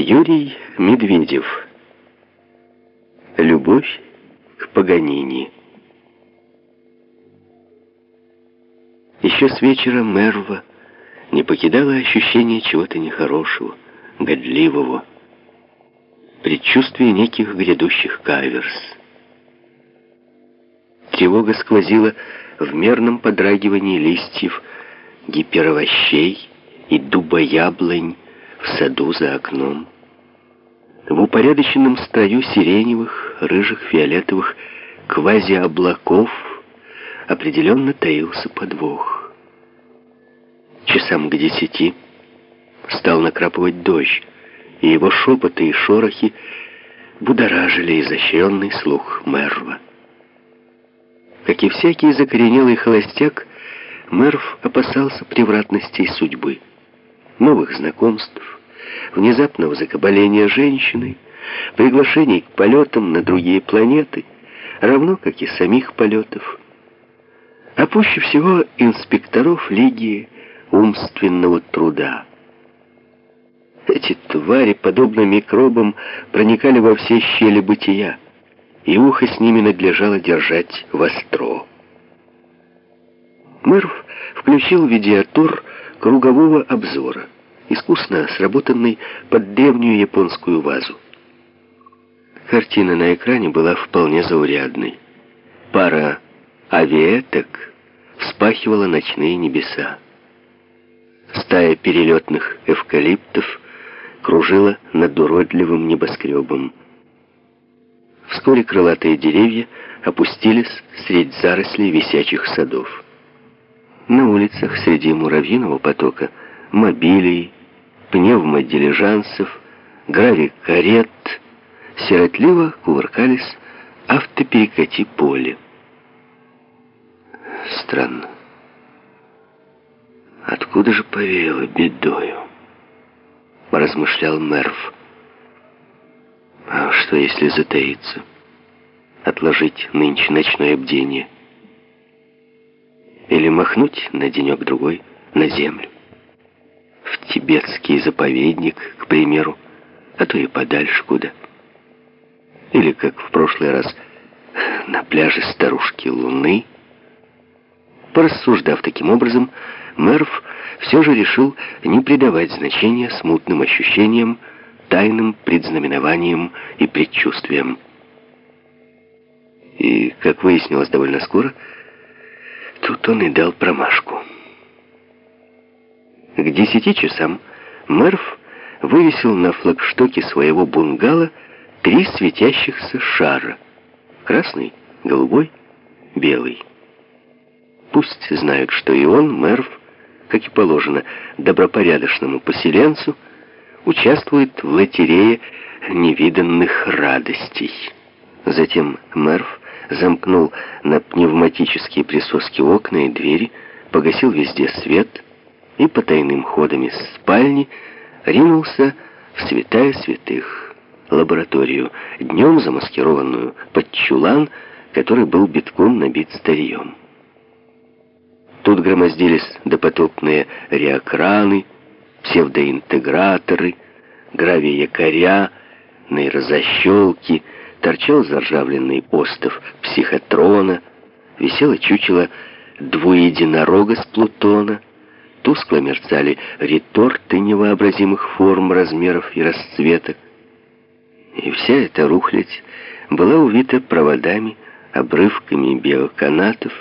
Юрий Медведев. Любовь к Паганини. Еще с вечера Мерва не покидало ощущение чего-то нехорошего, годливого, предчувствие неких грядущих каверс. Тревога сквозила в мерном подрагивании листьев гиперовощей и дубояблонь в саду за окном. В упорядоченном строю сиреневых, рыжих, фиолетовых квазиоблаков определенно таился подвох. Часам к десяти стал накрапывать дождь, и его шепоты и шорохи будоражили изощренный слух Мерва. Как и всякий закоренелый холостяк, Мерв опасался превратностей судьбы, новых знакомств, внезапного закабаления женщины, приглашений к полетам на другие планеты, равно как и самих полетов. А пуще всего инспекторов Лиги умственного труда. Эти твари, подобно микробам, проникали во все щели бытия, и ухо с ними надлежало держать востро. Мэрв включил видеотур кругового обзора, искусно сработанный под древнюю японскую вазу. Картина на экране была вполне заурядной. Пара авиеток вспахивала ночные небеса. Стая перелетных эвкалиптов кружила над уродливым небоскребом. Вскоре крылатые деревья опустились средь зарослей висячих садов. На улицах среди муравьиного потока мобилей, пневмодилижансов, гравикарет сиротливо кувыркались автоперекати поле. Странно. Откуда же повеяло бедою? Размышлял Мерв. А что, если затаиться? Отложить нынче ночное бдение? Или махнуть на денек-другой на землю? В тибетский заповедник, к примеру, а то и подальше куда. Или, как в прошлый раз, на пляже старушки Луны — Порассуждав таким образом, Мерв все же решил не придавать значения смутным ощущениям, тайным предзнаменованиям и предчувствиям. И, как выяснилось довольно скоро, тут он и дал промашку. К десяти часам Мерв вывесил на флагштоке своего бунгало три светящихся шара. Красный, голубой, белый. Пусть знают, что и он, Мерв, как и положено добропорядочному поселенцу, участвует в лотерее невиданных радостей. Затем Мерв замкнул на пневматические присоски окна и двери, погасил везде свет и по тайным ходам из спальни ринулся в святая святых, лабораторию, днем замаскированную под чулан, который был битком набит старьем. Тут громоздились допотопные реокраны, псевдоинтеграторы, гравий-якоря, нейрозащелки, торчал заржавленный остов психотрона, висело чучело двуединорога с Плутона, тускло мерцали реторты невообразимых форм, размеров и расцветок. И вся эта рухлядь была увита проводами, обрывками биоканатов,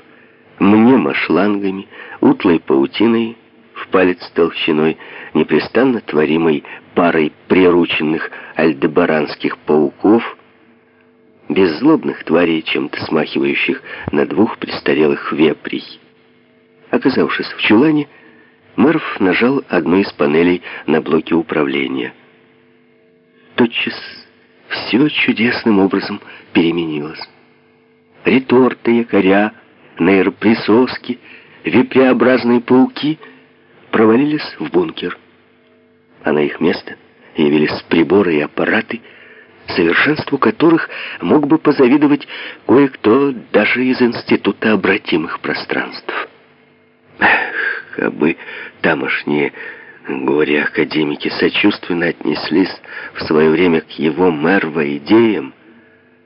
мнемошлангами, утлой паутиной в палец толщиной, непрестанно творимой парой прирученных альдебаранских пауков, беззлобных тварей, чем-то смахивающих на двух престарелых вепрей. Оказавшись в чулане, Мерв нажал одну из панелей на блоке управления. Тотчас все чудесным образом переменилось. Реторты, якоря, нейроприсоски, випреобразные пауки провалились в бункер. А на их место явились приборы и аппараты, совершенству которых мог бы позавидовать кое-кто даже из Института обратимых пространств. Эх, бы тамошние Горе-академики сочувственно отнеслись в свое время к его мэрво идеям,